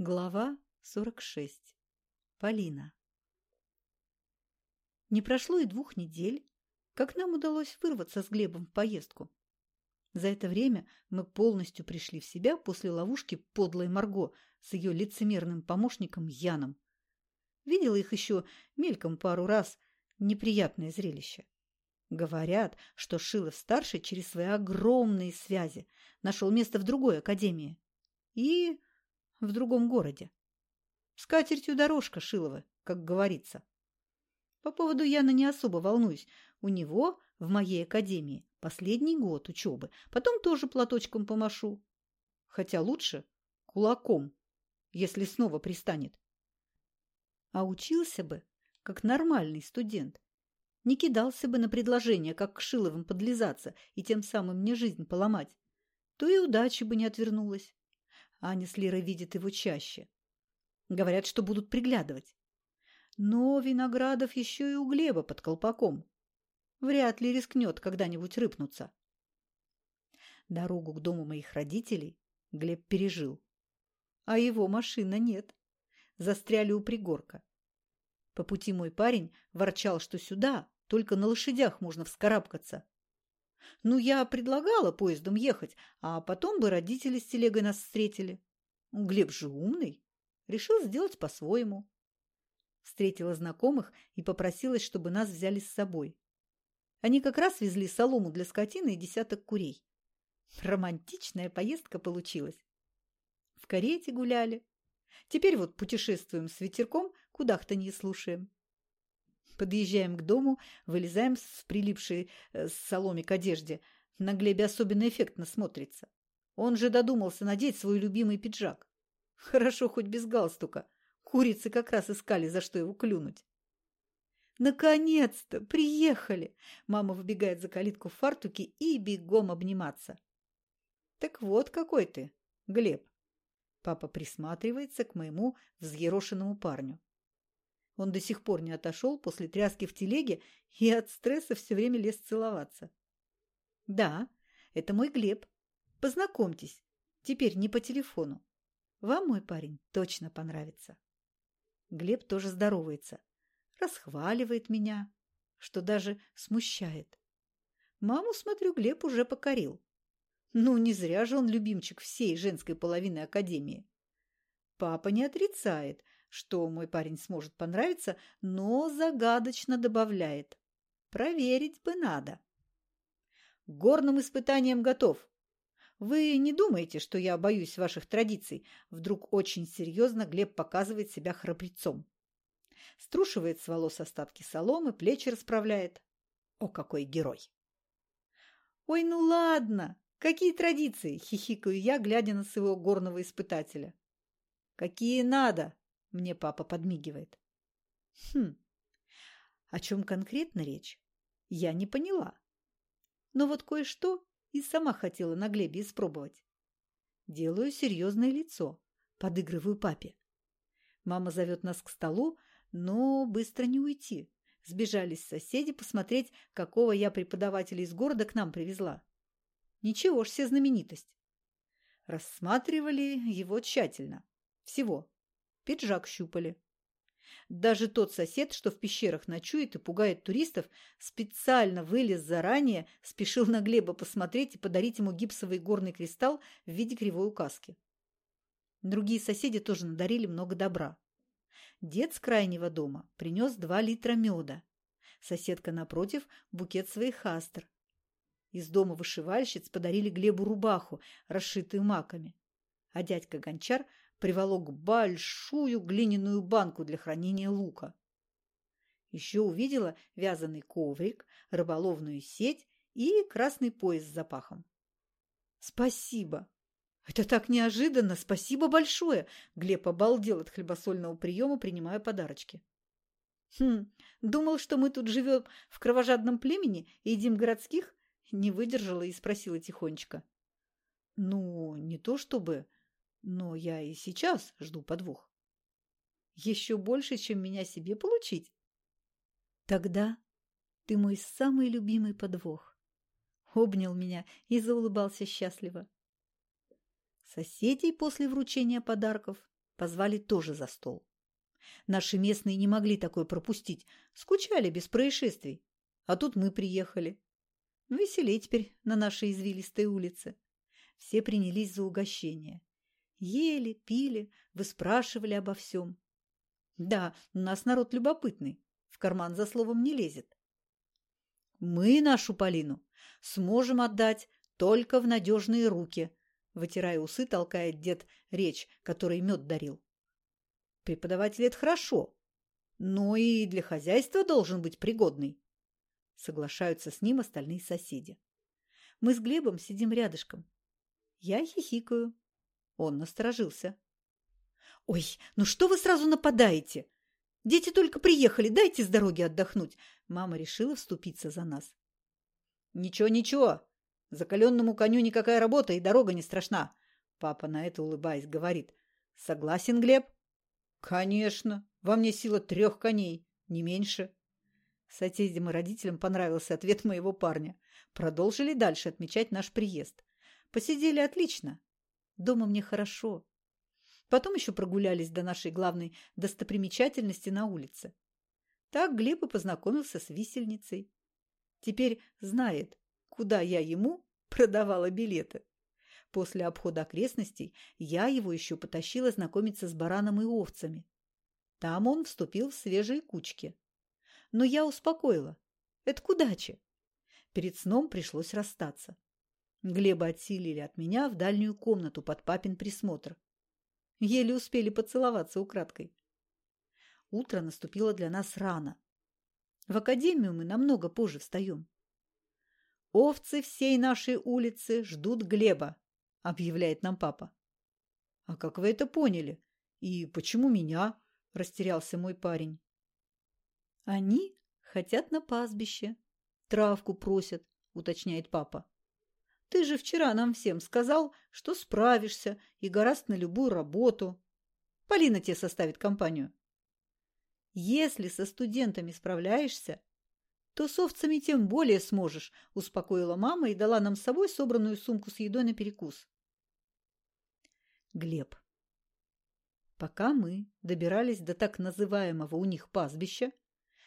Глава 46. Полина. Не прошло и двух недель, как нам удалось вырваться с Глебом в поездку. За это время мы полностью пришли в себя после ловушки подлой Марго с ее лицемерным помощником Яном. Видела их еще мельком пару раз. Неприятное зрелище. Говорят, что Шилов-старший через свои огромные связи нашел место в другой академии. И в другом городе. С катертью дорожка Шилова, как говорится. По поводу Яна не особо волнуюсь. У него в моей академии последний год учебы. Потом тоже платочком помашу. Хотя лучше кулаком, если снова пристанет. А учился бы, как нормальный студент. Не кидался бы на предложение, как к Шиловым подлизаться и тем самым мне жизнь поломать. То и удачи бы не отвернулась. Аня с Лирой видят его чаще. Говорят, что будут приглядывать. Но Виноградов еще и у Глеба под колпаком. Вряд ли рискнет когда-нибудь рыпнуться. Дорогу к дому моих родителей Глеб пережил. А его машина нет. Застряли у пригорка. По пути мой парень ворчал, что сюда только на лошадях можно вскарабкаться. Ну, я предлагала поездом ехать, а потом бы родители с телегой нас встретили. Глеб же умный. Решил сделать по-своему. Встретила знакомых и попросилась, чтобы нас взяли с собой. Они как раз везли солому для скотины и десяток курей. Романтичная поездка получилась. В карете гуляли. Теперь вот путешествуем с ветерком, куда-то не слушаем. Подъезжаем к дому, вылезаем с прилипшей э, соломе к одежде. На Глебе особенно эффектно смотрится. Он же додумался надеть свой любимый пиджак. Хорошо хоть без галстука. Курицы как раз искали, за что его клюнуть. «Наконец-то! Приехали!» Мама выбегает за калитку в фартуке и бегом обниматься. «Так вот какой ты, Глеб!» Папа присматривается к моему взъерошенному парню. Он до сих пор не отошел после тряски в телеге и от стресса все время лез целоваться. «Да, это мой Глеб. Познакомьтесь. Теперь не по телефону. Вам мой парень точно понравится». Глеб тоже здоровается, расхваливает меня, что даже смущает. Маму, смотрю, Глеб уже покорил. Ну, не зря же он любимчик всей женской половины Академии. Папа не отрицает, что мой парень сможет понравиться, но загадочно добавляет. Проверить бы надо. горным испытаниям готов. Вы не думаете, что я боюсь ваших традиций? Вдруг очень серьезно Глеб показывает себя храбрецом. Струшивает с волос остатки соломы, плечи расправляет. О, какой герой! Ой, ну ладно! Какие традиции? Хихикаю я, глядя на своего горного испытателя. Какие надо? Мне папа подмигивает. Хм, о чем конкретно речь? Я не поняла. Но вот кое-что и сама хотела на Глебе испробовать. Делаю серьезное лицо, подыгрываю папе. Мама зовет нас к столу, но быстро не уйти. Сбежались соседи посмотреть, какого я преподавателя из города к нам привезла. Ничего ж, все знаменитость. Рассматривали его тщательно. Всего пиджак щупали. Даже тот сосед, что в пещерах ночует и пугает туристов, специально вылез заранее, спешил на Глеба посмотреть и подарить ему гипсовый горный кристалл в виде кривой указки. Другие соседи тоже надарили много добра. Дед с крайнего дома принес два литра меда. Соседка напротив – букет своих астр. Из дома вышивальщиц подарили Глебу рубаху, расшитую маками. А дядька Гончар приволок большую глиняную банку для хранения лука. Еще увидела вязаный коврик, рыболовную сеть и красный пояс с запахом. «Спасибо! Это так неожиданно! Спасибо большое!» Глеб обалдел от хлебосольного приема, принимая подарочки. «Хм, думал, что мы тут живем в кровожадном племени и едим городских?» Не выдержала и спросила тихонечко. «Ну, не то чтобы...» Но я и сейчас жду подвох. Еще больше, чем меня себе получить? Тогда ты мой самый любимый подвох. Обнял меня и заулыбался счастливо. Соседей после вручения подарков позвали тоже за стол. Наши местные не могли такое пропустить, скучали без происшествий. А тут мы приехали. Веселей теперь на нашей извилистой улице. Все принялись за угощение. Ели, пили, выспрашивали обо всем. Да, у нас народ любопытный, в карман за словом не лезет. Мы нашу Полину сможем отдать только в надежные руки, вытирая усы, толкает дед речь, которой мед дарил. Преподаватель – это хорошо, но и для хозяйства должен быть пригодный. Соглашаются с ним остальные соседи. Мы с Глебом сидим рядышком. Я хихикаю. Он насторожился. «Ой, ну что вы сразу нападаете? Дети только приехали, дайте с дороги отдохнуть!» Мама решила вступиться за нас. «Ничего, ничего! Закаленному коню никакая работа и дорога не страшна!» Папа на это, улыбаясь, говорит. «Согласен, Глеб?» «Конечно! Во мне сила трех коней, не меньше!» Соседям и родителям понравился ответ моего парня. Продолжили дальше отмечать наш приезд. Посидели отлично. Дома мне хорошо. Потом еще прогулялись до нашей главной достопримечательности на улице. Так Глеб и познакомился с висельницей. Теперь знает, куда я ему продавала билеты. После обхода окрестностей я его еще потащила знакомиться с бараном и овцами. Там он вступил в свежие кучки. Но я успокоила. Это к удаче. Перед сном пришлось расстаться. Глеба отселили от меня в дальнюю комнату под папин присмотр. Еле успели поцеловаться украдкой. Утро наступило для нас рано. В академию мы намного позже встаем. «Овцы всей нашей улицы ждут Глеба», — объявляет нам папа. «А как вы это поняли? И почему меня?» — растерялся мой парень. «Они хотят на пастбище. Травку просят», — уточняет папа. Ты же вчера нам всем сказал, что справишься и гораст на любую работу. Полина тебе составит компанию. Если со студентами справляешься, то с овцами тем более сможешь, успокоила мама и дала нам с собой собранную сумку с едой на перекус. Глеб. Пока мы добирались до так называемого у них пастбища,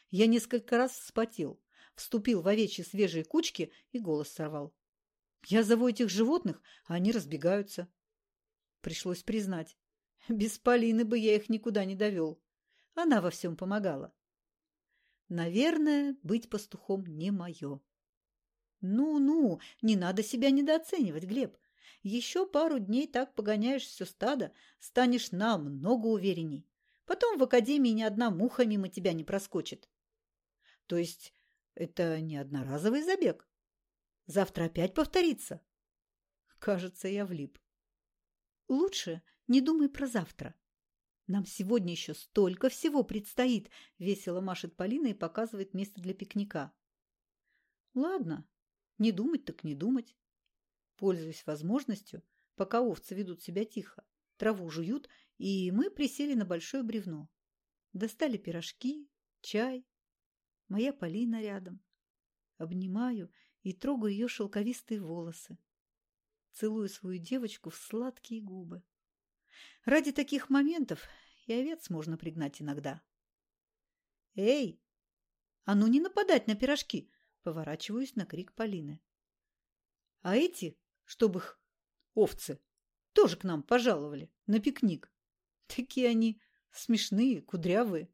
я несколько раз вспотел, вступил в овечьи свежие кучки и голос сорвал. Я зову этих животных, а они разбегаются. Пришлось признать. Без Полины бы я их никуда не довел. Она во всем помогала. Наверное, быть пастухом не мое. Ну-ну, не надо себя недооценивать, Глеб. Еще пару дней так погоняешь все стадо, станешь намного уверенней. Потом в академии ни одна муха мимо тебя не проскочит. То есть это не одноразовый забег? Завтра опять повторится? Кажется, я влип. Лучше не думай про завтра. Нам сегодня еще столько всего предстоит, весело машет Полина и показывает место для пикника. Ладно, не думать так не думать. Пользуясь возможностью, пока овцы ведут себя тихо, траву жуют, и мы присели на большое бревно. Достали пирожки, чай. Моя Полина рядом. Обнимаю и трогаю ее шелковистые волосы. Целую свою девочку в сладкие губы. Ради таких моментов и овец можно пригнать иногда. «Эй! А ну не нападать на пирожки!» Поворачиваюсь на крик Полины. «А эти, чтобы их овцы, тоже к нам пожаловали на пикник. Такие они смешные, кудрявые.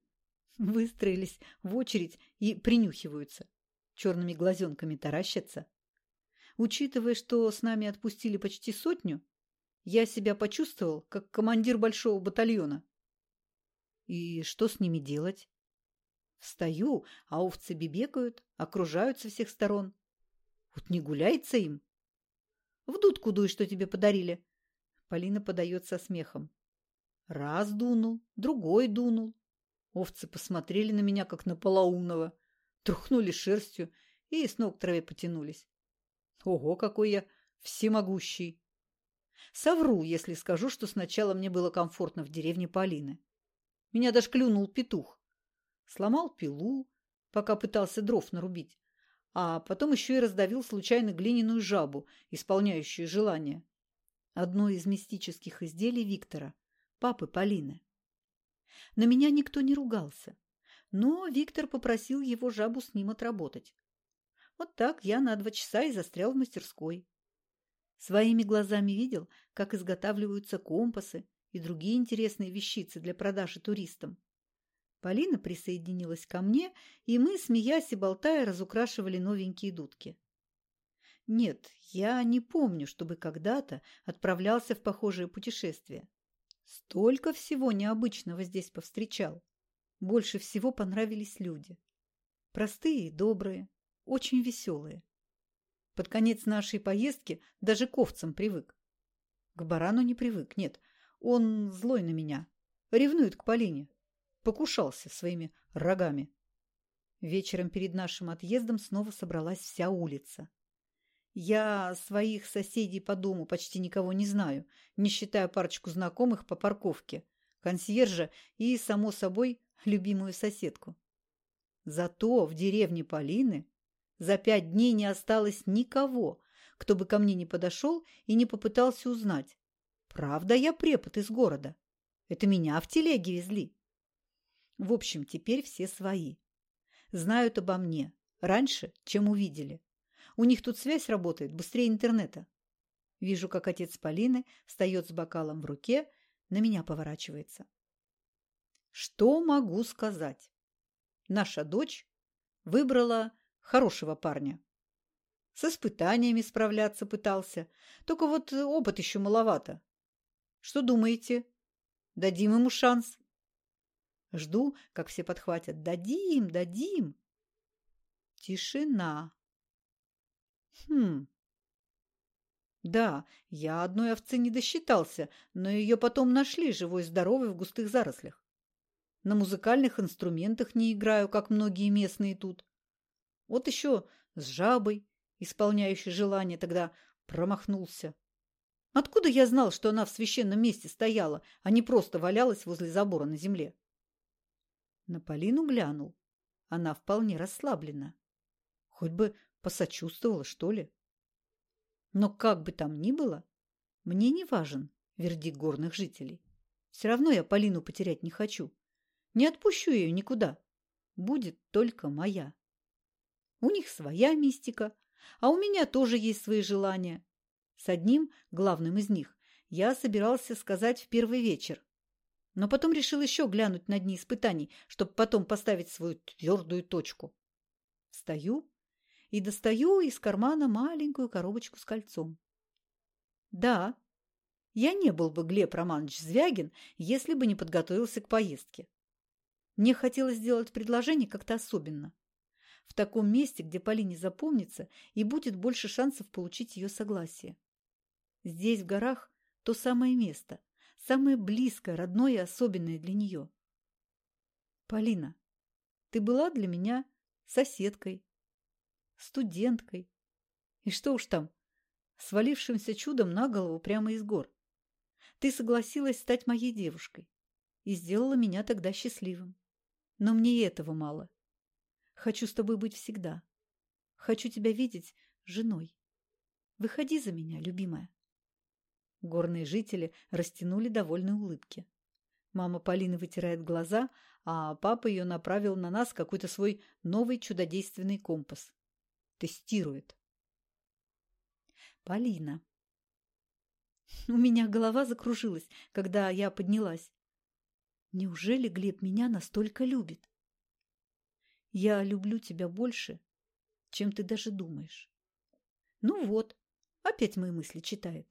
Выстроились в очередь и принюхиваются черными глазенками таращатся. Учитывая, что с нами отпустили почти сотню, я себя почувствовал, как командир большого батальона. И что с ними делать? Встаю, а овцы бибекают, окружают со всех сторон. Вот не гуляется им. В дудку дуй, что тебе подарили. Полина подает со смехом. Раз дунул, другой дунул. Овцы посмотрели на меня, как на полоумного трухнули шерстью и с ног траве потянулись. Ого, какой я всемогущий! Совру, если скажу, что сначала мне было комфортно в деревне Полины. Меня даже клюнул петух. Сломал пилу, пока пытался дров нарубить, а потом еще и раздавил случайно глиняную жабу, исполняющую желание. Одно из мистических изделий Виктора, папы Полины. На меня никто не ругался, но Виктор попросил его жабу с ним отработать. Вот так я на два часа и застрял в мастерской. Своими глазами видел, как изготавливаются компасы и другие интересные вещицы для продажи туристам. Полина присоединилась ко мне, и мы, смеясь и болтая, разукрашивали новенькие дудки. Нет, я не помню, чтобы когда-то отправлялся в похожее путешествие. Столько всего необычного здесь повстречал. Больше всего понравились люди. Простые добрые, очень веселые. Под конец нашей поездки даже к привык. К барану не привык, нет. Он злой на меня. Ревнует к Полине. Покушался своими рогами. Вечером перед нашим отъездом снова собралась вся улица. Я своих соседей по дому почти никого не знаю, не считая парочку знакомых по парковке, консьержа и, само собой, любимую соседку. Зато в деревне Полины за пять дней не осталось никого, кто бы ко мне не подошел и не попытался узнать. Правда, я препод из города. Это меня в телеге везли. В общем, теперь все свои. Знают обо мне. Раньше, чем увидели. У них тут связь работает быстрее интернета. Вижу, как отец Полины встает с бокалом в руке, на меня поворачивается. Что могу сказать? Наша дочь выбрала хорошего парня. С испытаниями справляться пытался, только вот опыт еще маловато. Что думаете? Дадим ему шанс? Жду, как все подхватят. Дадим, дадим. Тишина. Хм. Да, я одной овцы не досчитался, но ее потом нашли живой-здоровой в густых зарослях. На музыкальных инструментах не играю, как многие местные тут. Вот еще с жабой, исполняющей желание, тогда промахнулся. Откуда я знал, что она в священном месте стояла, а не просто валялась возле забора на земле? На Полину глянул. Она вполне расслаблена. Хоть бы посочувствовала, что ли. Но как бы там ни было, мне не важен вердикт горных жителей. Все равно я Полину потерять не хочу. Не отпущу ее никуда. Будет только моя. У них своя мистика, а у меня тоже есть свои желания. С одним, главным из них, я собирался сказать в первый вечер. Но потом решил еще глянуть на дни испытаний, чтобы потом поставить свою твердую точку. Встаю и достаю из кармана маленькую коробочку с кольцом. Да, я не был бы Глеб Романович Звягин, если бы не подготовился к поездке. Мне хотелось сделать предложение как-то особенно. В таком месте, где Полине запомнится, и будет больше шансов получить ее согласие. Здесь, в горах, то самое место, самое близкое, родное и особенное для нее. Полина, ты была для меня соседкой, студенткой. И что уж там, свалившимся чудом на голову прямо из гор. Ты согласилась стать моей девушкой и сделала меня тогда счастливым. Но мне и этого мало. Хочу с тобой быть всегда. Хочу тебя видеть женой. Выходи за меня, любимая. Горные жители растянули довольные улыбки. Мама Полины вытирает глаза, а папа ее направил на нас какой-то свой новый чудодейственный компас. Тестирует. Полина. У меня голова закружилась, когда я поднялась. Неужели Глеб меня настолько любит? Я люблю тебя больше, чем ты даже думаешь. Ну вот, опять мои мысли читает.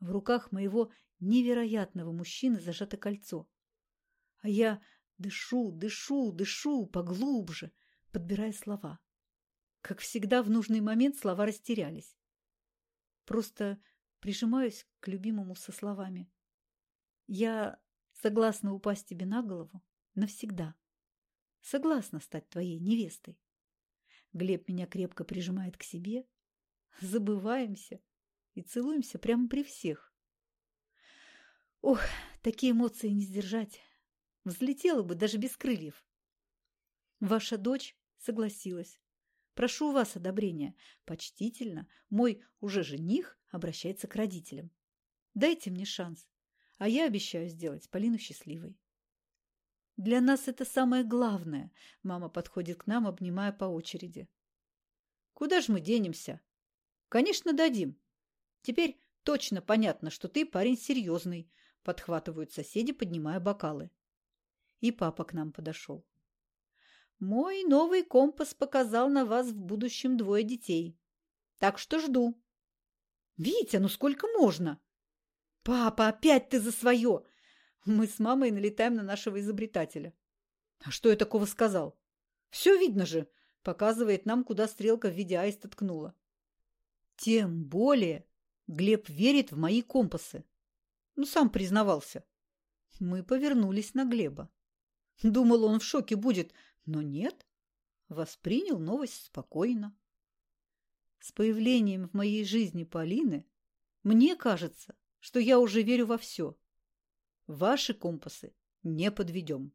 В руках моего невероятного мужчины зажато кольцо. А я дышу, дышу, дышу поглубже, подбирая слова. Как всегда, в нужный момент слова растерялись. Просто прижимаюсь к любимому со словами. Я согласна упасть тебе на голову навсегда. Согласна стать твоей невестой. Глеб меня крепко прижимает к себе. Забываемся и целуемся прямо при всех. Ох, такие эмоции не сдержать. Взлетела бы даже без крыльев. Ваша дочь согласилась. Прошу у вас одобрения. Почтительно мой уже жених обращается к родителям. Дайте мне шанс. А я обещаю сделать Полину счастливой. Для нас это самое главное. Мама подходит к нам, обнимая по очереди. Куда же мы денемся? Конечно, дадим. Теперь точно понятно, что ты парень серьезный, подхватывают соседи, поднимая бокалы. И папа к нам подошел. Мой новый компас показал на вас в будущем двое детей. Так что жду. Витя, ну сколько можно? Папа, опять ты за свое! Мы с мамой налетаем на нашего изобретателя. А что я такого сказал? Все видно же, показывает нам, куда стрелка в виде аиста ткнула. Тем более Глеб верит в мои компасы. Ну, сам признавался. Мы повернулись на Глеба. Думал, он в шоке будет, но нет. Воспринял новость спокойно. С появлением в моей жизни Полины мне кажется, что я уже верю во все. Ваши компасы не подведем.